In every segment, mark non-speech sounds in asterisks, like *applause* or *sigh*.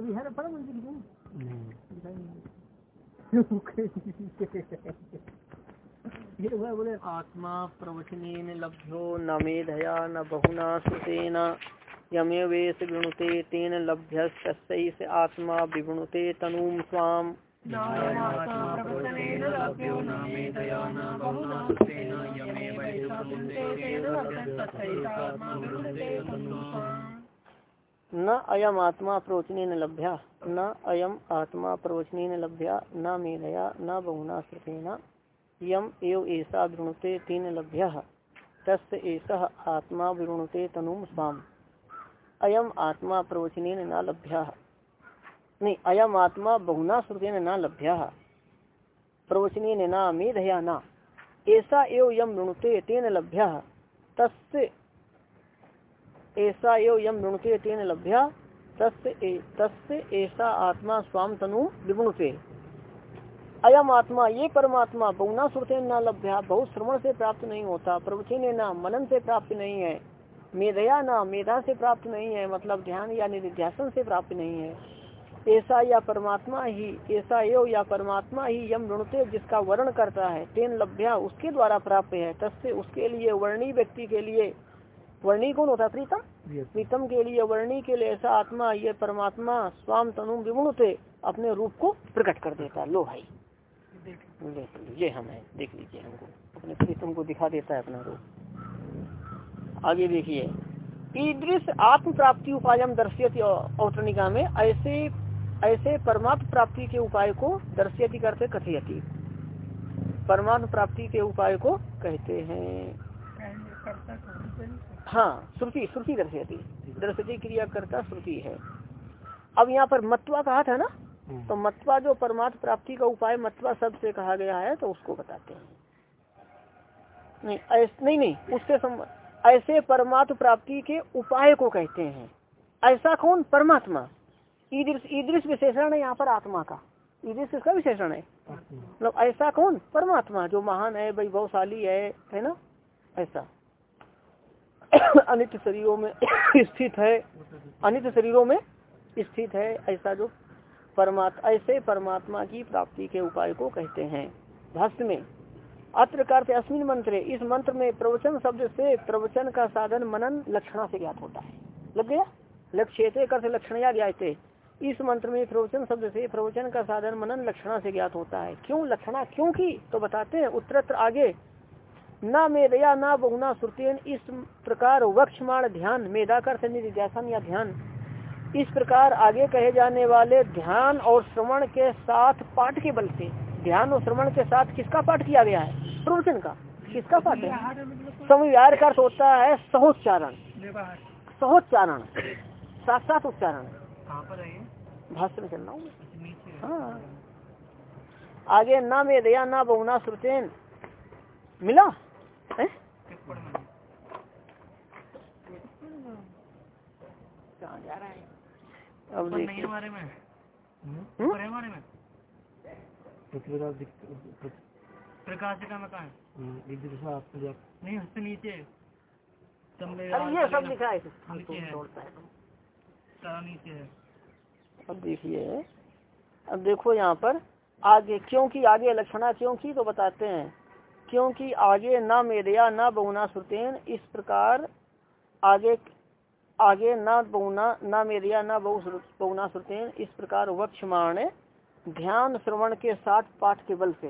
अभी है ना परम मंजिल क्यों ये हुआ बोले आत्मा प्रवचन लभ्यो न मेधया न बहुना श्रुतेन यमेवेश गृणुते तेन लभ्य से आत्मा विगुणुते तनुम स्वाम। न अयम आत्मा प्रवचने न लभ्या, न अयम आत्मा प्रवचने न लभ्या, न मेधया, न बहुना श्रुतेन यम एव ऐसा वृणुते तीन लभ्य तस् ऐसा आत्मा वृणुते तनुम स्वाम। अयम आत्मा प्रवचन न लभ्य। नहीं, अयम आत्मा बहुना श्रुतेन न लभ्य प्रवचन न, मेधया न ऐसा एव यम वृणुते तेन लभ्य तस् ऐसा एव यम वृणुते तेन लभ्य तस् ऐसा आत्मा स्वाम तनु विवृणुते अयम आत्मा, ये परमात्मा बहुना श्रुते न लभ्या बहुत श्रवण से प्राप्त नहीं होता, प्रवचन न, मनन से प्राप्त नहीं है, मेधया न, मेधा से प्राप्त नहीं है मतलब ध्यान या निध्यासन से प्राप्त नहीं है। ऐसा या परमात्मा ही, ऐसा यो या परमात्मा ही यम ऋणते जिसका वर्ण करता है, तेन लभ्या, उसके द्वारा प्राप्त है, तस्य उसके लिए वर्णी व्यक्ति के लिए वर्णी कौन होता है प्रीतम। प्रीतम के लिए वर्णी के लिए ऐसा आत्मा ये परमात्मा स्वाम तनु विमुणते अपने रूप को प्रकट कर देता लो भाई। ये हम है देख लीजिए हमको। अपने प्रीतम को दिखा देता है अपना रूप। आगे देखिए ईदृश आत्म प्राप्ति उपायम दर्शियत औतरणिका में ऐसे ऐसे परमात्म प्राप्ति के उपाय को दर्शियति करते कथियती। परमात्म प्राप्ति के उपाय को कहते हैं। हाँ श्रुति श्रुति दर्शयती दर्शती क्रिया करता श्रुति है। अब यहाँ पर मत्वा कहा था ना? तो मत्वा जो परमात्म प्राप्ति का उपाय मत्वा शब्द से कहा गया है तो उसको बताते हैं। नहीं ऐसे नहीं नहीं उसके सम, ऐसे परमात्म प्राप्ति के उपाय को कहते हैं। ऐसा कौन? परमात्मा। ईदृश ईदृश विशेषण है यहाँ पर आत्मा का। ईदृश इसका विशेषण है? मतलब ऐसा कौन? परमात्मा जो महान है वैभवशाली है है ना? ऐसा। *coughs* अनित शरीरों में *coughs* स्थित है। अनित शरीरों में स्थित है, ऐसा जो परमात्मा ऐसे परमात्मा की प्राप्ति के उपाय को कहते हैं। भाष्य में, अत्र करते अस्मिन मंत्र, इस मंत्र में प्रवचन शब्द से प्रवचन का साधन मनन लक्षणा से ज्ञात होता है। लग गया? लक्ष्य से कर लक्षण या ज्ञाते इस मंत्र में प्रवचन शब्द से प्रवचन का साधन मनन लक्षणा से ज्ञात होता है। क्यों? लक्षणा क्यों की? तो बताते हैं उत्तरत्र आगे। न मेदया न बहुना श्रुतियन इस प्रकार वक्षमाण ध्यान से निध्यासन या ध्यान। इस प्रकार आगे कहे जाने वाले ध्यान और श्रवण के साथ पाठ के बल से। ध्यान और श्रवण के साथ किसका पाठ किया गया है? प्रवचन का। किसका पाठ है? समविहार का अर्थ होता है सहोच्चारण। सहोच्चारण। साथ साथ उच्चारण भाषण चल रहा हूँ हाँ। आगे न मेदया न बहुना श्रुतेन। मिला है कहाँ जा रहा है। अब देखिए प्रकाशिका में? कहा है? नहीं उससे नीचे। अरे ये सब लिखा है। नीचे है। अब देखिए। अब देखो यहाँ पर। आगे क्योंकि आगे लक्षणा क्योंकि तो बताते हैं। क्योंकि आगे न मेरिया न बहुना श्रुतेन इस प्रकार आगे आगे न बहुना न मेरिया न बहुना श्रुतेन इस प्रकार वक्षमाण ध्यान श्रवण के साथ पाठ के बल से।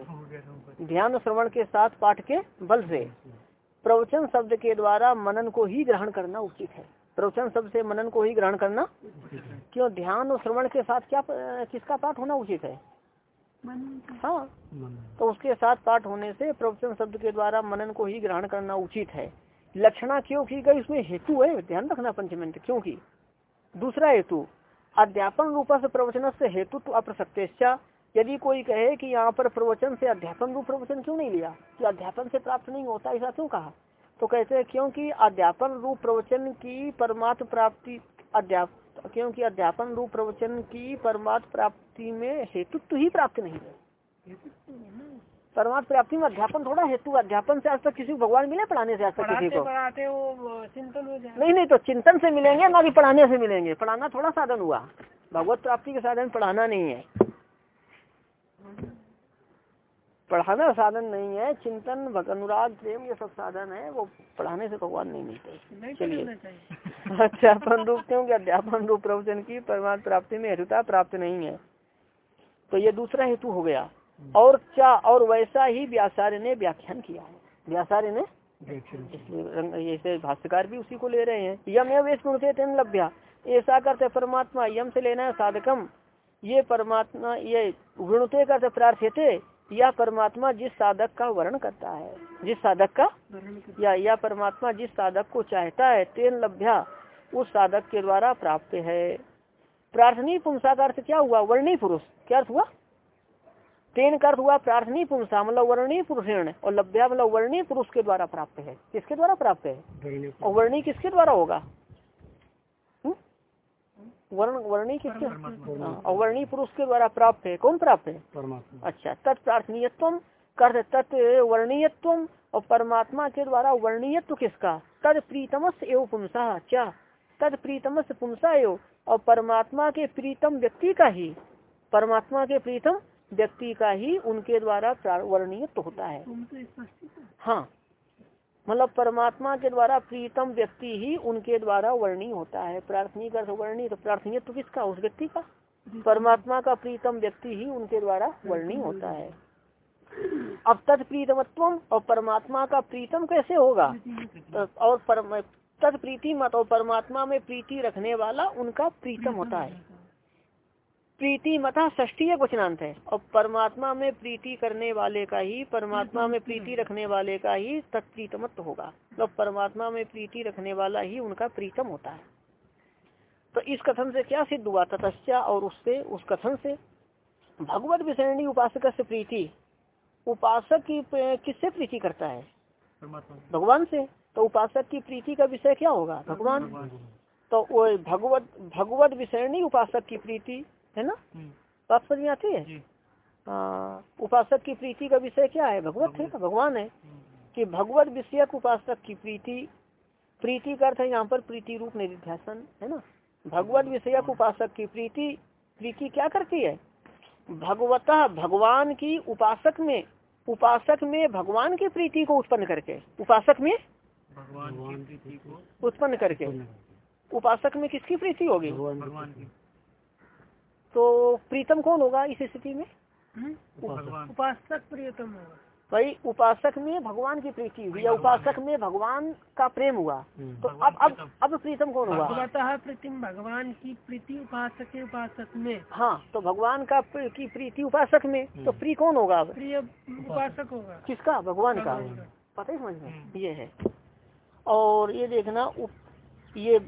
ध्यान श्रवण के साथ पाठ के बल से। प्रवचन शब्द के द्वारा मनन को ही ग्रहण करना उचित है। प्रवचन शब्द से मनन को ही ग्रहण करना क्यों? ध्यान और श्रवण के साथ क्या किसका पाठ होना उचित है? हाँ। तो उसके साथ पाठ होने से प्रवचन शब्द के द्वारा मनन को ही ग्रहण करना उचित है। लक्षणा क्यों की गई उसमें हेतु है, ध्यान रखना पंचमिंट क्योंकि दूसरा हेतु, अध्यापन रूप से प्रवचन से हेतु तो अप्रसक्तेश्चा, यदि कोई कहे कि यहाँ पर प्रवचन से अध्यापन रूप प्रवचन क्यों नहीं लिया? कि अध्यापन से प्राप्त नहीं होता, ऐसा क्यों कहा? तो कहते हैं, क्योंकि अध्यापन रूप प्रवचन की परमात्म प्राप्ति, अध्याप, क्योंकि अध्यापन रूप प्रवचन की परमात्म प्राप्ति में हेतुत्व ही प्राप्त नहीं है। परमात्म प्राप्ति में अध्यापन थोड़ा हेतु अध्यापन से आज तक किसी को भगवान मिले पढ़ाने से आज तक किसी को? पढ़ाते वो चिंतन हो जाए। नहीं नहीं तो चिंतन से मिलेंगे ना कि पढ़ाने से मिलेंगे? पढ़ाना थोड़ा साधन हुआ। भगवत प्राप्ति का साधन पढ़ाना नहीं है। पढ़ाना साधन नहीं है चिंतन अनुराग प्रेम ये सब साधन है वो पढ़ाने से भगवान नहीं मिलते। चलिए। अपन रूप क्योंकि अध्यापन रूप प्रवचन की परमात्म प्राप्ति में हेतुता प्राप्त नहीं है। तो ये दूसरा हेतु हो गया। और क्या, और वैसा ही व्यासार्य ने व्याख्यान किया है। व्यासार्य ने? इसलिए भाष्यकार भी उसी को ले रहे हैं। यम एव स्मृते तेन लभ्या। ऐसा करते परमात्मा, यम से लेना है साधकम। ये परमात्मा, ये वृणुते करते प्रार्थ्यते, या परमात्मा जिस साधक का वर्ण करता है, जिस साधक का? या या परमात्मा जिस साधक को चाहता है, तेन लभ्या, उस साधक के द्वारा प्राप्त है। प्रार्थनी पुंसा का अर्थ क्या हुआ? वर्णी पुरुष। क्या अर्थ हुआ? तेन का अर्थ हुआ प्रार्थनी पुंसा मतलब वर्णी पुरुषेण और लभ्या मतलब वर्णी पुरुष के द्वारा प्राप्त है। किसके द्वारा प्राप्त है? और वर्णी किसके द्वारा होगा? वर्ण वर्णी किसके? हाँ, और वर्णी पुरुष के द्वारा प्राप्त है। कौन प्राप्त है? अच्छा तत्प्रार्थनीयत्व कर तत् वर्णीयत्व और परमात्मा के द्वारा वर्णीयत्व किसका? तद प्रीतमस एवं पुंसा क्या तद प्रीतमस पुंसा एवं और परमात्मा के प्रीतम व्यक्ति का ही। परमात्मा के प्रीतम व्यक्ति का ही उनके द्वारा वर्णीयत्व होता है। हाँ? मतलब परमात्मा के द्वारा प्रीतम व्यक्ति ही उनके द्वारा वर्णीय होता है। प्रार्थनी का अर्थ वर्णी तो प्रार्थनीय तो किसका? उस व्यक्ति का? परमात्मा का प्रीतम व्यक्ति ही उनके द्वारा वर्णी होता है। अब तत्प्रीतमत्व और परमात्मा का प्रीतम कैसे होगा? और तत्प्रीति मत और परमात्मा में प्रीति रखने वाला उनका प्रीतम होता है। प्रीति मता ष्ठी वचनांत है। और परमात्मा में प्रीति करने वाले का ही परमात्मा में प्रीति रखने वाले का ही तत्प्रीतमत्व होगा। तो परमात्मा में प्रीति रखने वाला ही उनका प्रीतम होता है। तो इस कथन से क्या सिद्ध हुआ? ततश्चा और उससे उस कथन से। भगवत विषयणी उपासक से प्रीति। उपासक की किससे प्रीति करता है? भगवान से। तो उपासक की प्रीति का विषय क्या होगा? भगवान। तो वो भगवत भगवत विषयणी उपासक की प्रीति है ना? बात समझ में आती है? हाँ, उपासक की प्रीति का विषय क्या है? भगवत है ना? भगवान है। कि भगवत विषयक उपासक की प्रीति प्रीति का अर्थ है यहाँ पर प्रीति रूप निधिध्यासन है ना? भगवत विषयक उपासक की प्रीति प्रीति क्या करती है? भगवता भगवान की उपासक में उपासक में भगवान की प्रीति को उत्पन्न करके उपासक में भगवान की प्रीति को उत्पन्न करके। उपासक में किसकी प्रीति होगी? भगवान की तो प्रीतम कौन होगा इस स्थिति में? उपासक। प्रियतम होगा। भाई उपासक में भगवान की प्रीति हुई या उपासक में भगवान का प्रेम हुआ? तो अब अब अब प्रीतम कौन हुआ भगवतः प्रीतिम भगवान की प्रीति उपासक के उपासक में। हाँ तो भगवान का की प्रीति उपासक में तो प्री कौन होगा अब? प्रिय उपासक होगा। किसका? भगवान का। पता ही समझ में? ये है। और ये देखना ये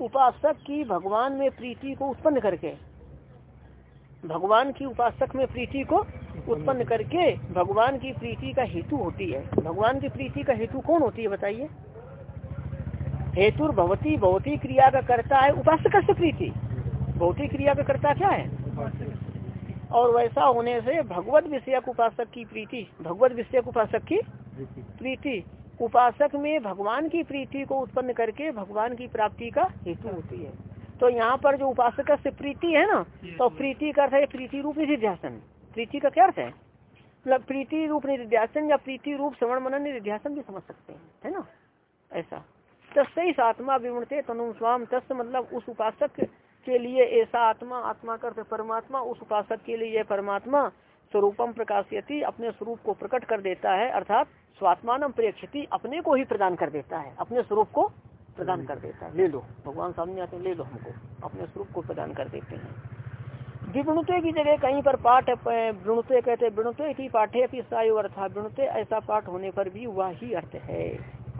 उपासक की भगवान में प्रीति को उत्पन्न करके। भगवान की उपासक में प्रीति को उत्पन्न करके भगवान की प्रीति का हेतु होती है। भगवान की प्रीति का हेतु कौन होती है बताइए? हेतु भवती भौतिक क्रिया का करता है उपासक से प्रीति। भौतिक क्रिया का करता क्या है? और वैसा होने से भगवत विषयक उपासक की प्रीति, भगवत विषयक उपासक की प्रीति। उपासक में भगवान की प्रीति को उत्पन्न करके भगवान की प्राप्ति का हेतु होती है। तो यहाँ पर जो उपासक से प्रीति है ना तो प्रीति का अर्थ है प्रीति रूप निधिध्यासन। प्रीति का क्या अर्थ है? मतलब प्रीति रूप निधिध्यासन या प्रीति रूप श्रवण मनन निधिध्यासन भी समझ सकते हैं है ना? ऐसा। तस्से आत्मा विवणते तनु स्वाम तस् मतलब उस उपासक के लिए ऐसा आत्मा आत्मा करते परमात्मा उस उपासक के लिए परमात्मा स्वरूपम प्रकाशयति अपने स्वरूप को प्रकट कर देता है अर्थात स्वात्मान प्रेक्षति अपने को ही प्रदान कर देता है अपने स्वरूप को प्रदान कर देता है। ले लो। भगवान सामने आते हैं, ले लो हमको। अपने स्वरूप को प्रदान कर देते हैं। विवृणुते की जगह कहीं पर पाठ वृणुते कहते वृणुते की पाठे साय अर्थ। वृणुते ऐसा पाठ होने पर भी वह ही अर्थ है।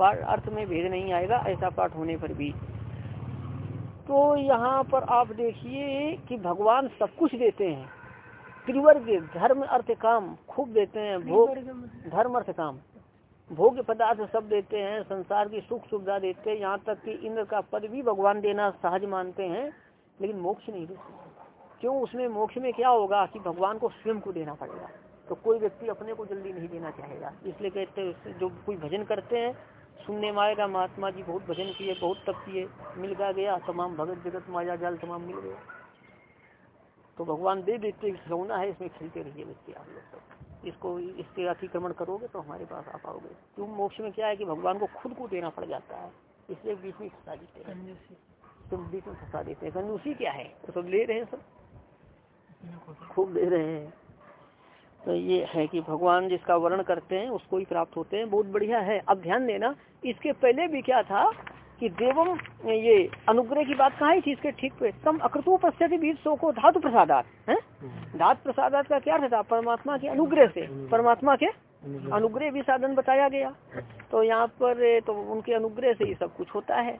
अर्थ में भेद नहीं आएगा ऐसा पाठ होने पर भी। तो यहाँ पर आप देखिए कि भगवान सब कुछ देते हैं। त्रिवर्ग धर्म अर्थ काम खूब देते हैं। भोग धर्म अर्थ काम। भोग्य पदार्थ सब देते हैं, संसार की सुख सुविधा देते हैं, यहाँ तक कि इंद्र का पद भी भगवान देना सहज मानते हैं, लेकिन मोक्ष नहीं देते। क्यों? उसमें मोक्ष में क्या होगा कि भगवान को स्वयं को देना पड़ेगा। तो कोई व्यक्ति अपने को जल्दी नहीं देना चाहेगा। इसलिए कहते जो कोई भजन करते हैं, सुनने में आएगा, महात्मा जी बहुत भजन किए, बहुत तप किए, मिल गया तमाम भगत जगत माया जाल तमाम मिल गया तो भगवान दे देते खिलौना है, इसमें खेलते रहिए बच्चे आप लोग। इसको इसके अतिक्रमण करोगे तो हमारे पास आ पाओगे क्यों? मोक्ष में क्या है कि भगवान को खुद को देना पड़ जाता है। इसलिए बीच में फंसा देते हैं। तुम बीच में फंसा देते हैं। कंजूसी क्या है? तो सब ले रहे हैं सब। तो खूब दे रहे हैं। तो ये है कि भगवान जिसका वर्ण करते हैं उसको ही प्राप्त होते हैं। बहुत बढ़िया है। अब ध्यान देना इसके पहले भी क्या था कि देवम ये अनुग्रह की बात कहा थी? इसके ठीक पे। तम अकृतो पश्चात बीज सो को धातु प्रसादात है? धातु प्रसादात का क्या था? परमात्मा के अनुग्रह से। परमात्मा के अनुग्रह भी साधन बताया गया। तो यहाँ पर तो उनके अनुग्रह से ये सब कुछ होता है।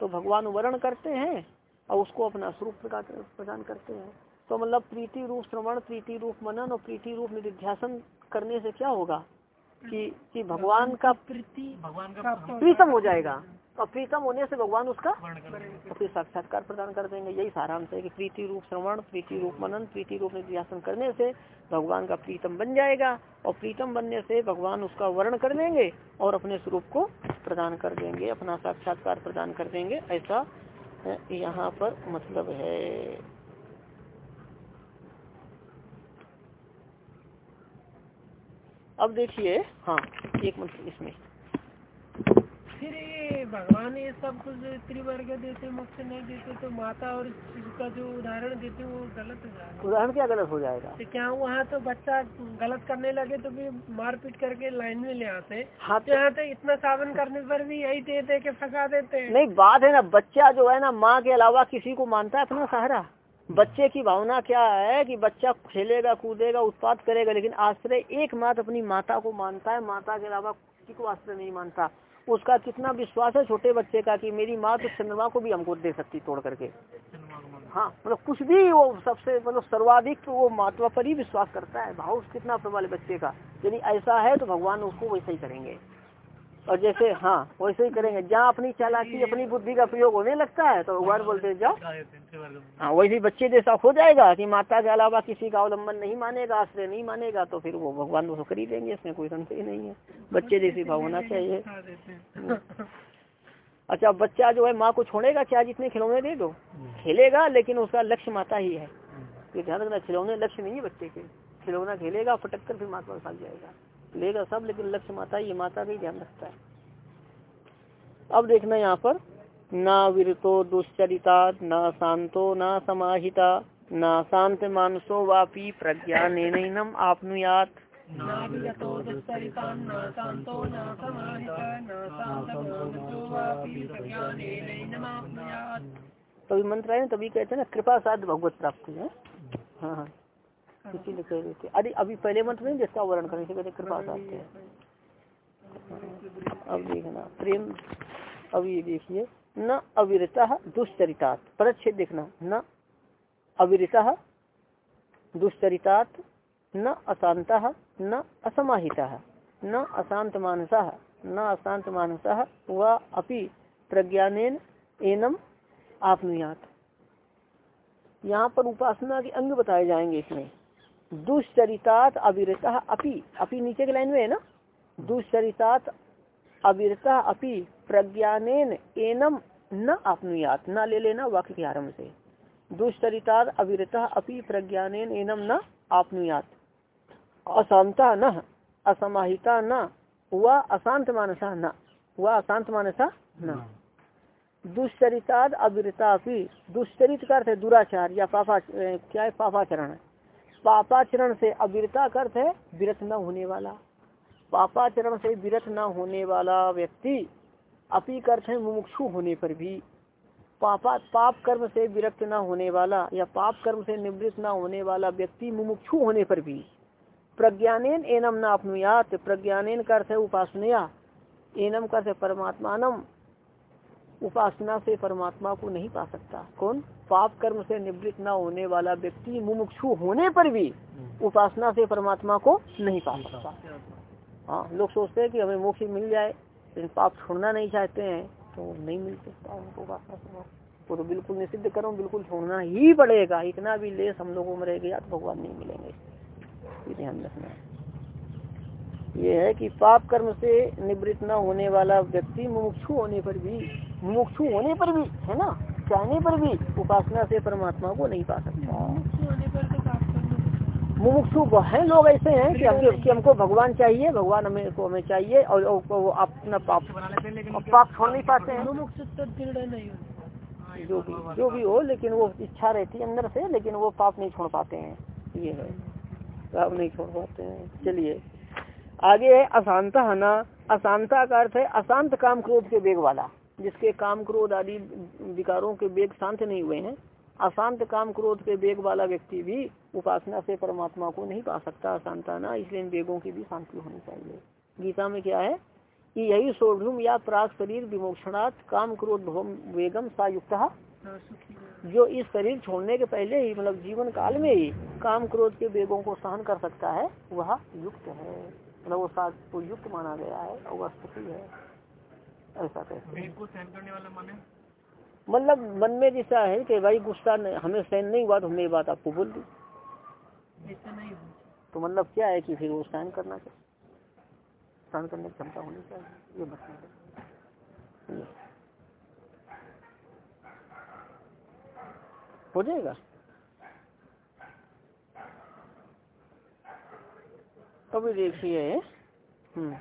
तो भगवान वर्ण करते हैं और उसको अपना स्वरूप प्रदान प्रदान करते हैं। तो मतलब प्रीति रूप श्रवण प्रीति रूप मनन और प्रीति रूप निधिध्यासन करने से क्या होगा? कि कि भगवान का प्रीति भगवान का प्रीतम हो जाएगा। और प्रीतम होने से भगवान उसका तो फिर साक्षात्कार प्रदान कर देंगे। यही सारांश है कि प्रीति रूप श्रवण प्रीति रूप मनन प्रीति रूप निध्यासन करने से भगवान का प्रीतम बन जाएगा और प्रीतम बनने से भगवान उसका वर्ण कर देंगे और अपने स्वरूप को प्रदान कर देंगे अपना साक्षात्कार प्रदान कर देंगे। ऐसा यहाँ पर मतलब है। अब देखिए हाँ एक मिनट इसमें। फिर ये भगवान ये सब कुछ त्रिवर्ग देते मोक्ष नहीं देते तो माता और का जो उदाहरण देते वो गलत हो जाएगा। उदाहरण क्या गलत हो जाएगा? तो क्या वहाँ तो बच्चा गलत करने लगे तो फिर मारपीट करके लाइन में ले आते हाँ। तो यहाँ तो इतना साधन करने पर भी यही दे दे के फंसा देते हैं। नहीं बात है ना बच्चा जो है ना माँ के अलावा किसी को मानता है अपना सहारा। बच्चे की भावना क्या है कि बच्चा खेलेगा कूदेगा उत्पाद करेगा लेकिन आश्रय एकमात्र अपनी माता को मानता है। माता के अलावा किसी को आश्रय नहीं मानता। उसका कितना विश्वास है छोटे बच्चे का कि मेरी माँ तो चंद्रमा को भी हमको दे सकती तोड़ करके। हाँ मतलब कुछ भी वो सबसे मतलब सर्वाधिक वो मातवा पर ही विश्वास करता है। भाव कितना प्रबल बच्चे का। यदि ऐसा है तो भगवान उसको वैसे ही करेंगे। और जैसे हाँ वैसे ही करेंगे। जहाँ अपनी चालाकी अपनी बुद्धि का प्रयोग होने लगता है तो भगवान बोलते हैं जाओ। गाय होते हैं, में। हाँ वैसे ही बच्चे जैसा हो जाएगा कि माता के अलावा किसी का अवलंबन नहीं मानेगा आश्रय नहीं मानेगा तो फिर वो भगवान वो कर ही देंगे इसमें कोई संशय नहीं है। बच्चे जैसी भाव होना चाहिए। हैं अच्छा बच्चा जो है माँ को छोड़ेगा क्या? जितने खिलौने दे दो। खेलेगा लेकिन उसका लक्ष्य माता ही है। तो ध्यान रखना खिलौने लक्ष्य नहीं है बच्चे के। खिलौना खेलेगा फटक कर फिर माता भाग जाएगा। लेगा सब लेकिन लक्ष्य माता है माता का ही ध्यान रखता है। अब देखना यहाँ पर ना विरतो दुश्चरिता न शांतो न समाहिता न शांत मानसो वापी प्रज्ञा नैनम आपनुयात। तभी मंत्र आए तभी कहते हैं ना कृपा साध भगवत प्राप्ति है। हाँ हाँ। इसीलिए कह रहे थे। अरे अभी पहले मंत्र नहीं जिसका वर्ण करने से कहते कृपा साध है। अब देखना प्रेम अब ये देखिए न अविरता दुष्चरितात परच्छेद देखना न अविरता दुष्चरितात न अशांत न असमाहिता न अशांत मानस न अशांत मानस व अपि प्रज्ञानेन एनम आपनुयात। यहाँ पर उपासना के अंग बताए जाएँगे इसमें। दुष्चरितात अविरता अपि अपि नीचे के लाइन में है ना? दुष्चरितात अविरता अपि प्रज्ञानेन एनम न आपनुयात न ले लेना वाक्य के आरंभ से। दुष्चरितात अविरता अपि प्रज्ञानेन एनम न आपनुयात। अशांता न असमाहिता न व अशांत मानसा न व अशांत मानसा न। दुष्चरिताद अविरता भी दुष्चरित का अर्थ दुराचार या पापा क्या है? पापाचरण। पापाचरण से अविरता अर्थ है विरत न होने वाला। पापाचरण से विरत न होने वाला व्यक्ति अपी अर्थ है मुमुक्षु होने पर भी। पापा, पाप कर्म से विरक्त न होने वाला या पाप कर्म से निवृत्त न होने वाला व्यक्ति मुमुक्षु होने पर भी। प्रज्ञानेन एनम न अपनुयात प्रज्ञानेन का अर्थ है उपासनया। एनम का अर्थ है परमात्मानम। उपासना से परमात्मा को नहीं पा सकता। कौन? पाप कर्म से निवृत्त न होने वाला व्यक्ति मुमुक्षु होने पर भी उपासना से परमात्मा को नहीं पा सकता। हाँ लोग सोचते हैं कि हमें मोक्ष मिल जाए लेकिन पाप छोड़ना नहीं चाहते हैं तो नहीं मिल सकता उनको उपासना से वो तो बिल्कुल निषिद्ध करो बिल्कुल छोड़ना ही पड़ेगा। इतना भी लेस हम लोगों में रह गया तो भगवान नहीं मिलेंगे। ये ध्यान रखना ये है कि पाप कर्म से निवृत्त न होने वाला व्यक्ति मुमुक्षु होने पर भी मुमुक्षु होने पर भी है ना? चाहने पर भी उपासना से परमात्मा को नहीं पा सकता। मुमुक्षु होने पर मुमुक्षु हैं लोग ऐसे हैं कि हमको कि हमको भगवान चाहिए भगवान हमें को हमें चाहिए और, और अपना पाप हैं पाप छोड़ नहीं पाते हैं। होता। हाँ, जो तो भी जो भी हो लेकिन वो इच्छा रहती है अंदर से लेकिन वो पाप नहीं छोड़ पाते हैं। ये है। पाप नहीं छोड़ पाते हैं। चलिए। आगे है अशांता ना अशांता का अर्थ है अशांत काम क्रोध के वेग वाला। जिसके काम क्रोध आदि विकारों के वेग शांत नहीं हुए हैं, अशांत काम क्रोध के वेग वाला व्यक्ति भी उपासना से परमात्मा को नहीं पा सकता अशांता ना इसलिए इन वेगों की भी शांति होनी चाहिए। गीता में क्या है? कि यही सोढ़ुम या प्राग शरीर विमोक्षणात् काम क्रोध वेगम सा युक्त। सुखी है। जो इस शरीर छोड़ने के पहले ही मतलब जीवन काल में ही काम क्रोध के वेगों को सहन कर सकता है, वह युक्त है। मतलब वो साथ को युक्त माना गया है और वह है। ऐसा कहते हैं। सहन करने वाला माने मतलब मन में जैसा है कि भाई गुस्सा हमें सहन नहीं हुआ तो हमने ये बात आपको बोल दी। नहीं तो मतलब क्या है कि फिर वो सहन करना चाहिए सहन करने की क्षमता होनी चाहिए ये ये। हो जाएगा? अभी देखिए हम्म।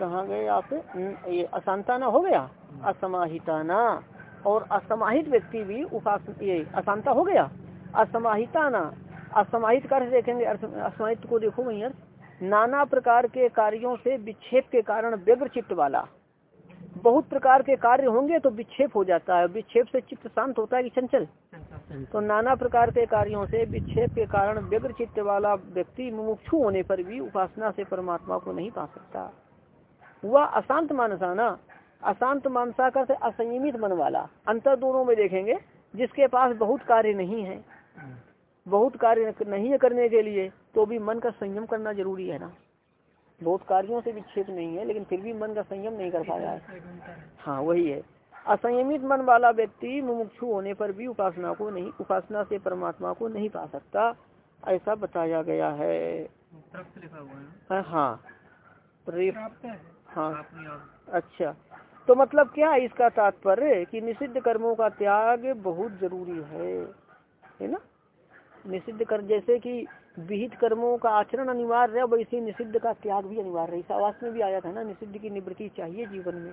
कहाँ गए आप हम्म, ये अशांताना हो गया? असमाहिताना। और असमाहित व्यक्ति भी उपास ये अशांता हो गया? असमाहिताना। असमाहित का अर्थ देखेंगे असमाहित को देखो वही अर्थ। नाना प्रकार के कार्यों से विक्षेप के कारण व्यग्र चित्त वाला। बहुत प्रकार के कार्य होंगे तो विक्षेप हो जाता है। विक्षेप से चित्त शांत होता है कि चंचल? तो नाना प्रकार के कार्यों से विक्षेप के कारण व्यग्र चित्त वाला व्यक्ति मुमुक्षु होने पर भी उपासना से परमात्मा को नहीं पा सकता। वह अशांत मानसाना अशांत मानसा का असंयमित मन वाला। अंतर दोनों में देखेंगे जिसके पास बहुत कार्य नहीं है बहुत कार्य नहीं है करने के लिए तो भी मन का संयम करना ज़रूरी है ना। बहुत कार्यों से विक्षेप नहीं है लेकिन फिर भी मन का संयम नहीं कर पाया है। है। वही है। असंयमित मन वाला व्यक्ति मुमुक्षु होने पर भी उपासना को नहीं उपासना से परमात्मा को नहीं पा सकता ऐसा बताया गया है। है। हाँ। प्रेप है। अच्छा। तो मतलब क्या है इसका तात्पर्य कि निषिद्ध कर्मों का त्याग बहुत ज़रूरी है है ना? निषिद्ध कर जैसे कि विहित कर्मों का आचरण अनिवार्य है वैसे ही निषिद्ध का त्याग भी अनिवार्य है। इस आवास में भी आया था ना निषिद्ध की निवृत्ति चाहिए जीवन में।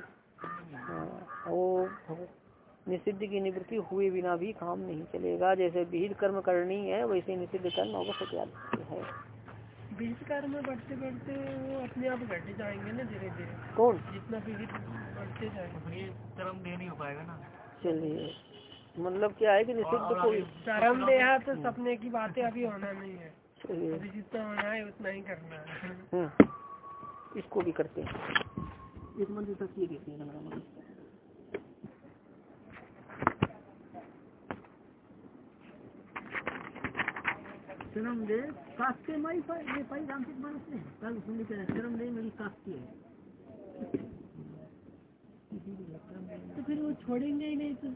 हाँ, वो निषिद्ध की निवृत्ति हुए बिना भी काम नहीं चलेगा। जैसे विहित कर्म करनी है वैसे निषिद्ध कर्म अवश्य त्याग है। बीज कार्य में बढ़ते बढ़ते वो अपने आप घटते जाएँगे ना धीरे धीरे। कौन? जितना विविध बढ़ते जाएँगे। कर्म दे नहीं हो पाएगा ना। चलिए। मतलब क्या है कि निषिद्ध और को आगे- देहा तो सपने की बातें अभी होना नहीं है। अभी जितना होना है उतना ही करना है। हम्म, इसको भी करते हैं। एक मंदिर तक ये देखिए लग शर्म दे कास्ते माई पर ये पाई रामचित मानस ने कल सुन के शर्म दे मेरी कास्ती है। तो फिर वो छोड़ेंगे ही नहीं तो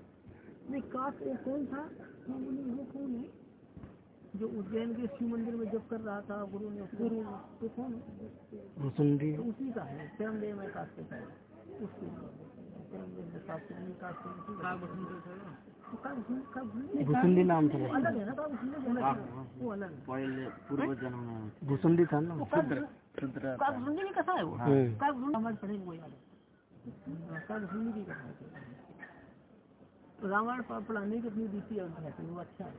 नहीं कास्ट वो कौन था? वो बोले वो कौन है? जो उज्जैन के शिव मंदिर में जब कर रहा था गुरु ने गुरु। तो कौन है? उसी का है। शर्म दे मैं कास्ट का है है। घुसुंडी नाम था है है। है पूर्व जन्म में। घुसुंडी था ना? का है वो। का है। कथा है रामायण पढ़ाने की अपनी रीति और है वो अच्छा है।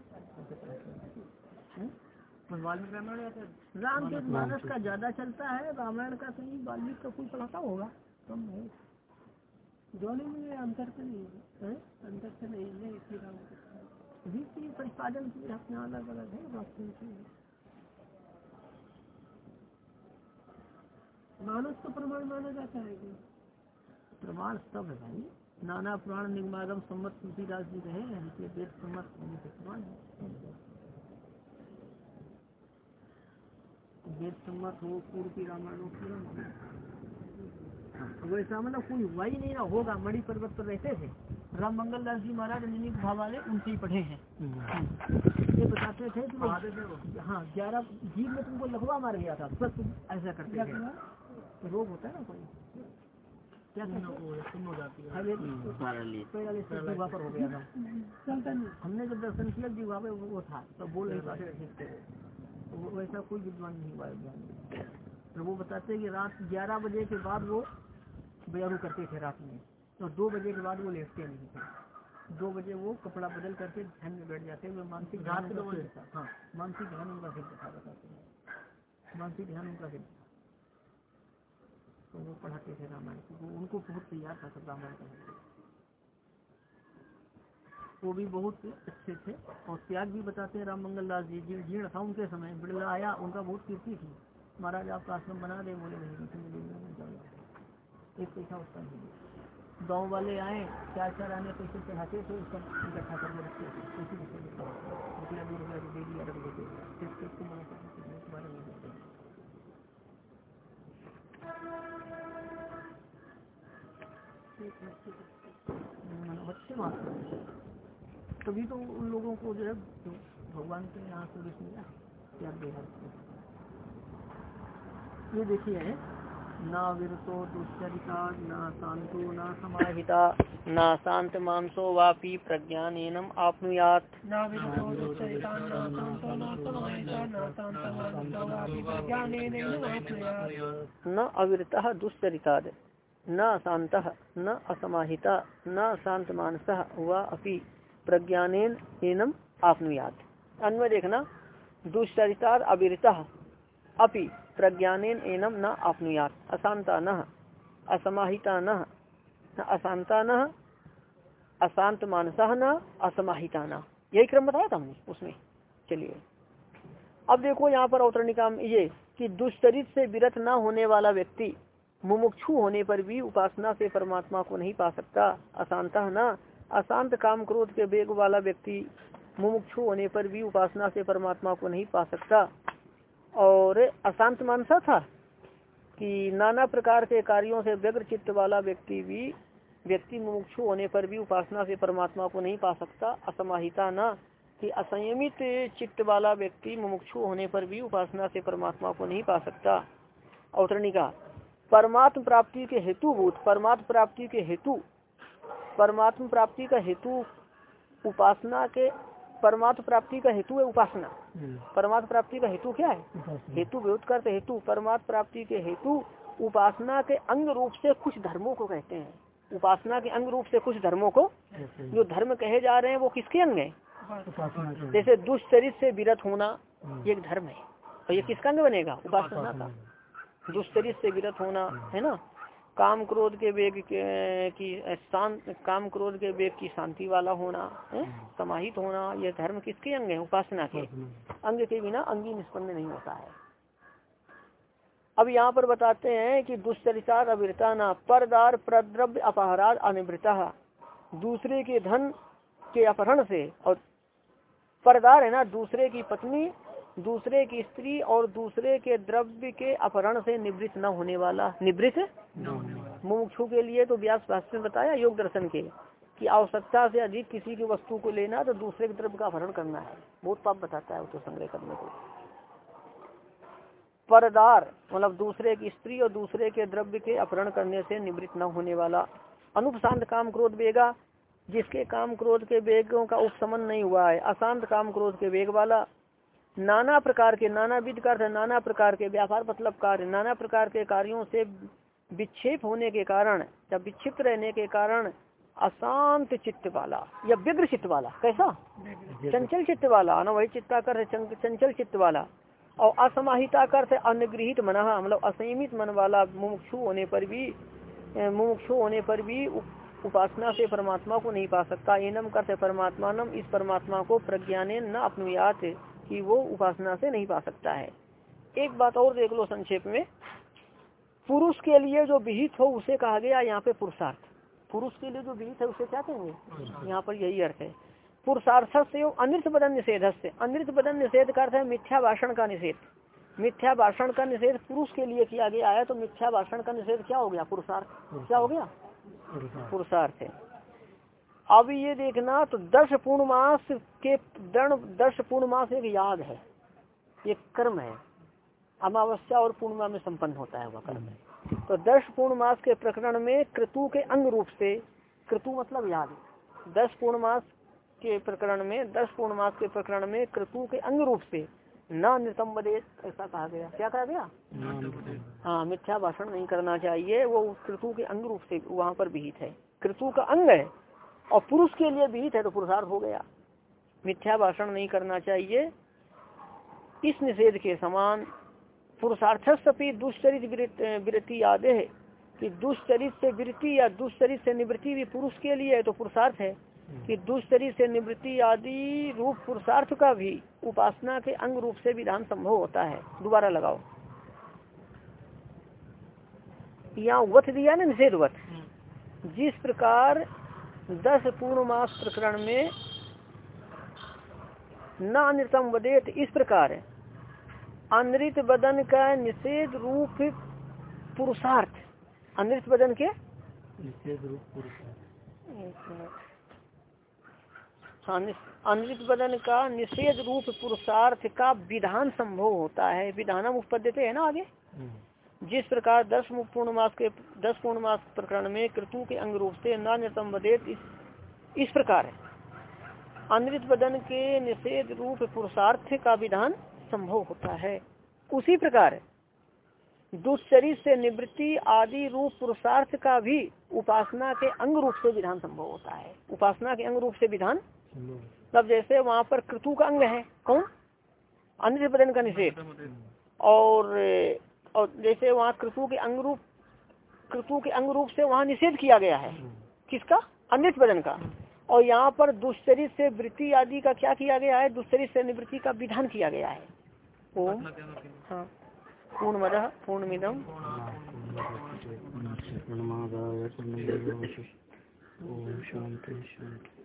तो वाल्मीकि रामायण या फिर राम के मानस का ज़्यादा चलता है रामायण का कहीं वाल्मीकि का कोई पढ़ाता होगा? कम है। दोनों में अंतर तो नहीं है अंतर तो नहीं है, इसी राम रीति प्रतिपादन की अपने अलग अलग है बाकी की मानस तो प्रमाण माना जाता है कि। प्रमाण सब है भाई। नाना पुराण निगमागम सम्मत तुलसीदास जी रहे हैं इसलिए वेद सम्मत होने के प्रमाण है। वेद सम्मत हो पूर्व की रामायण हो, पूरा। वैसा मतलब कोई हुआ ही नहीं ना होगा मणि पर्वत पर रहते थे। राम मंगल दास जी महाराज अंजनी भाव वाले उनसे ही पढ़े हैं। ये बताते थे कि हाँ ग्यारह जीव में तुमको लकवा मार गया था बस तुम ऐसा करते थे। रोग होता है ना कोई? क्या हो। है पर हो गया था। हमने जब दर्शन किया जीवा पे वो था तो बोल नहीं पाते वैसा कोई विद्वान नहीं हुआ है तो वो बताते हैं कि रात ग्यारह बजे के बाद वो बयारू करते थे रात में तो दो बजे के बाद वो लेटते नहीं थे दो बजे वो कपड़ा बदल करके ध्यान में बैठ जाते हुए मानसिक ध्यान दो उनका बजे? हाँ मानसिक ध्यान उनका सिद्ध था बताते हैं मानसिक ध्यान उनका सिद्ध तो वो पढ़ाते थे रामायण को उनको बहुत तैयार था सब रामायण के वो भी बहुत अच्छे थे और त्याग भी बताते हैं राम मंगल दास जी जी जीर्ण था उनके समय बिड़ला आया उनका बहुत कीर्ति थी महाराज आपका आश्रम बना दे बोले नहीं किसी ने देना नहीं चाहिए एक पैसा उसका नहीं दिया। गाँव वाले आए, चार चार आने पैसे चढ़ाते थे उसका इकट्ठा करके रखते थे उसी में से रुपया दो रुपया दे दिया रख देते। फिर उसको मना करते थे तुम्हारे नहीं देते अच्छे तभी तो उन लोगों को जो है भगवान के यहाँ से मिला प्यार दे ये देखिए ना विरतो दुश्चरिता *laughs* ना शांतो ना समाहिता। ना शांत मानसो वापी प्रज्ञानेनम आपनुयात। ना दुश्चरिता ना शान्तो ना समाहिता ना शान्तमानसो वापि प्रज्ञानेन वाप्नुयात् न अविरता दुश्चरिता न शांत न असमाहिता न शांत मानस व अपि प्रज्ञानेन एनम आपनुयात। अन्वय देखना दुश्चरिता अविरता अपि प्रज्ञानेन एनम न आपनुयात। अशांता न, असमाहिता न अशांता न अशांत मानस न, असमाहिता न। यही क्रम बताया था हमने उसमें। चलिए। अब देखो यहाँ पर अवतरणिका ये कि दुष्चरित से विरत न होने वाला व्यक्ति, मुमुक्षु होने पर भी उपासना से परमात्मा को नहीं पा सकता। अशांत न अशांत काम क्रोध के वेग वाला व्यक्ति, मुमुक्षु होने पर भी उपासना से परमात्मा को नहीं पा सकता। और अशांत मानसा था कि नाना प्रकार के कार्यों से व्यग्र चित्त वाला व्यक्ति भी व्यक्ति मुमुक्षु होने पर भी उपासना से परमात्मा को नहीं पा सकता, असमाहिता न, कि असंयमित चित्त वाला व्यक्ति मुमुक्षु होने पर भी उपासना से परमात्मा को नहीं पा सकता। अवतरणिका परमात्म प्राप्ति के हेतुभूत, परमात्म प्राप्ति के हेतु, परमात्म प्राप्ति का हेतु उपासना के परमात्म प्राप्ति का हेतु है उपासना। परमात्म प्राप्ति का हेतु क्या है? हेतु विरोध करते हेतु। परमात्म प्राप्ति के हेतु उपासना के अंग रूप से कुछ धर्मों को कहते हैं। उपासना के अंग रूप से कुछ धर्मों को जो धर्म कहे जा रहे हैं वो किसके अंग है? जैसे दुष्चरित से विरत होना ये एक धर्म है। और ये किसका अंग बनेगा? उपासना का। दुष्चरित से विरत होना है ना? काम क्रोध के वेग की शांत काम क्रोध के वेग की शांति वाला होना है? समाहित होना यह धर्म किसके अंग है? उपासना के। अंग के बिना अंगी निष्पन्न नहीं होता है। अब यहाँ पर बताते हैं कि दुष्चरितार अविरता ना परदार प्रद्रव्य अपहरार अनिवृता दूसरे के धन के अपहरण से और परदार है ना दूसरे की पत्नी दूसरे की स्त्री और दूसरे के द्रव्य के अपहरण से निवृत्त न होने वाला निवृत्त मुमुक्षु के लिए तो व्यास भाष्य में बताया योग दर्शन के कि आवश्यकता से अधिक किसी की वस्तु को लेना तो दूसरे के द्रव्य का अपहरण करना है। बहुत पाप बताता है वो तो संग्रह करने को। परदार मतलब दूसरे की स्त्री और दूसरे के द्रव्य के अपहरण करने से निवृत्त न होने वाला। अनुपशांत काम क्रोध वेगा जिसके काम क्रोध के वेगों का उपशमन नहीं हुआ है अशांत काम क्रोध के वेग वाला। नाना प्रकार के नाना विध का अर्थ नाना प्रकार के व्यापार मतलब कार्य नाना प्रकार के कार्यों से विक्षेप होने के कारण या विक्षिप्त रहने के कारण अशांत चित्त वाला या व्यग्र चित्त वाला कैसा? चंचल चित्त वाला अनवही चित्ता कर चंचल चित्त वाला। और असमाहिता कर से अनगृहित मन मतलब असंयमित मन वाला मुमुक्षु होने पर भी मुमुक्षु होने पर भी उपासना से परमात्मा को नहीं पा सकता। एनम करते परमात्मा नम इस परमात्मा को प्रज्ञाने न अपनुयात। कि वो उपासना से नहीं पा सकता है। एक बात और देख लो संक्षेप में। पुरुष के लिए जो विहित हो उसे कहा गया यहाँ पे पुरुषार्थ। पुरुष के लिए जो विहित है उसे क्या कहेंगे? यहाँ पर यही अर्थ है। पुरुषार्थ से अनृत बदन निषेध से अनृत बदन निषेध का अर्थ है मिथ्या भाषण का निषेध। मिथ्या भाषण का निषेध पुरुष के लिए किया गया है तो मिथ्या भाषण का निषेध क्या हो गया? पुरुषार्थ। क्या हो गया? पुरुषार्थ है। अब ये देखना तो दस पूर्णमास के दर्ण दस पूर्णमास एक याग है। ये कर्म है। अमावस्या और पूर्णिमा में संपन्न होता है वह कर्म है। तो दस पूर्ण मास के प्रकरण में क्रतु के अंग रूप से क्रतु मतलब याद। दस पूर्ण मास के प्रकरण में दस पूर्ण मास के प्रकरण में क्रतु के अंग रूप से न नितम ऐसा कहा गया। क्या कहा गया? हाँ मिथ्या भाषण नहीं करना चाहिए। वो क्रतु के अंग रूप से वहाँ पर विहित है। क्रतु का अंग है। और पुरुष के लिए विहित है तो पुरुषार्थ हो गया। मिथ्या भाषण नहीं करना चाहिए। इस निषेध के समान पुरुषार्थ सभी दुष्चरित वृत्ति आदे है। कि दुष्चरित से वृत्ति या दुष्चरित से निवृत्ति भी पुरुष के लिए है तो पुरुषार्थ है। कि दुष्चरित से निवृत्ति आदि रूप पुरुषार्थ का भी उपासना के अंग रूप से विधान संभव होता है। दोबारा लगाओ। यहाँ वत दिया ना निषेध वत। जिस प्रकार दस पूर्ण मास प्रकरण में न अनृतम वदेत इस प्रकार अनृत बदन का निषेध रूप पुरुषार्थ। अनृत बदन के? निषेध रूप पुरुषार्थ। अनृत बदन का निषेध रूप पुरुषार्थ का विधान संभव होता है। विधानम उत्पद्यते है ना आगे? जिस प्रकार दस पूर्ण मास के दस पूर्ण मास प्रकरण में कृतु के अंग रूप से वदेत इस, इस प्रकार है। अनृत बदन के निषेध रूप पुरुषार्थ का विधान संभव होता है। उसी प्रकार दुष्चरित से निवृत्ति आदि रूप पुरुषार्थ का भी उपासना के अंग रूप से विधान संभव होता है। उपासना के अंग रूप से विधान तब जैसे वहाँ पर कृतु का अंग है। कौन? अनृत बदन का निषेध। और और जैसे वहाँ क्रतु के अंग रूप क्रतु के अंग रूप से वहाँ निषेध किया गया है। किसका? अनृत वज़न का। और यहाँ पर दुष्चरित से वृत्ति आदि का क्या किया गया है? दुष्चरित से निवृत्ति का विधान किया गया है। ओम हाँ। पूर्ण मद पूर्ण मिदम शांति शांति